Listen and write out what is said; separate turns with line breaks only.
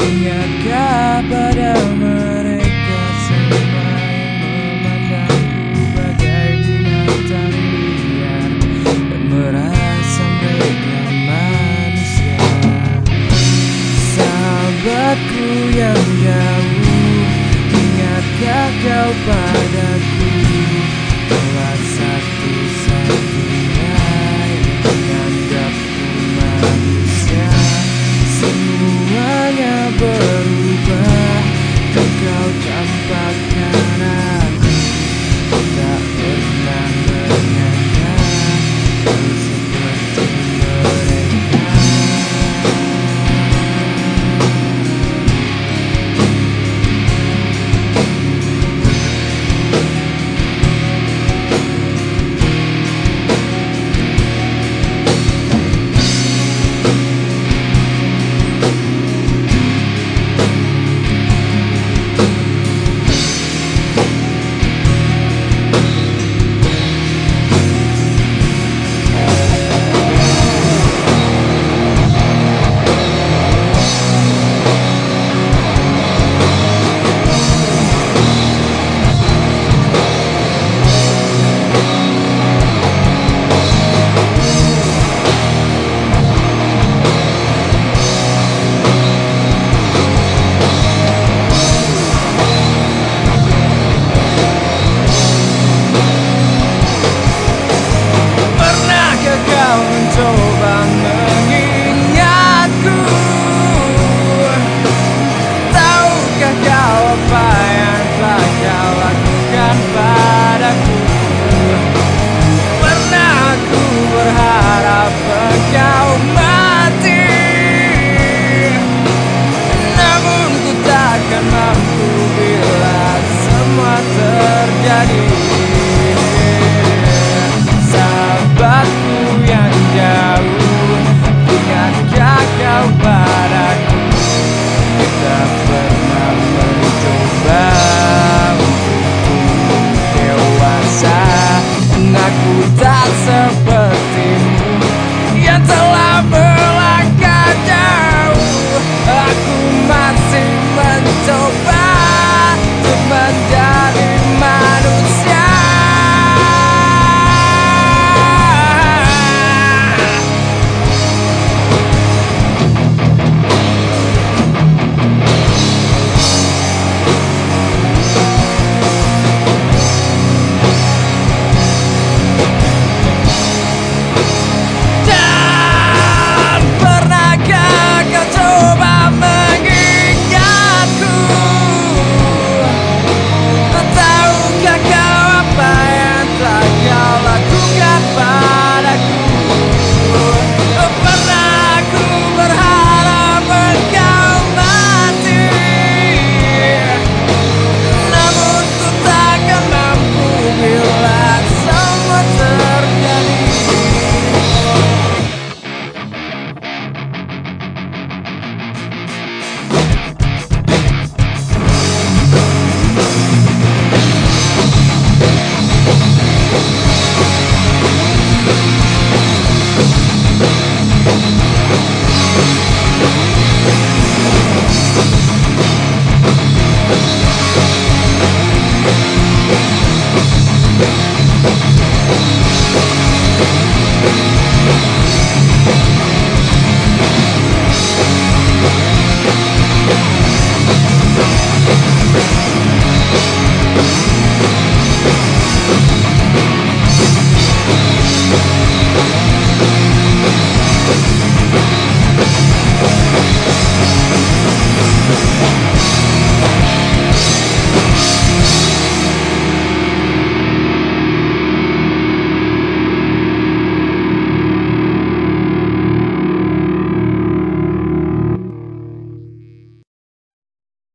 Ingatkah pada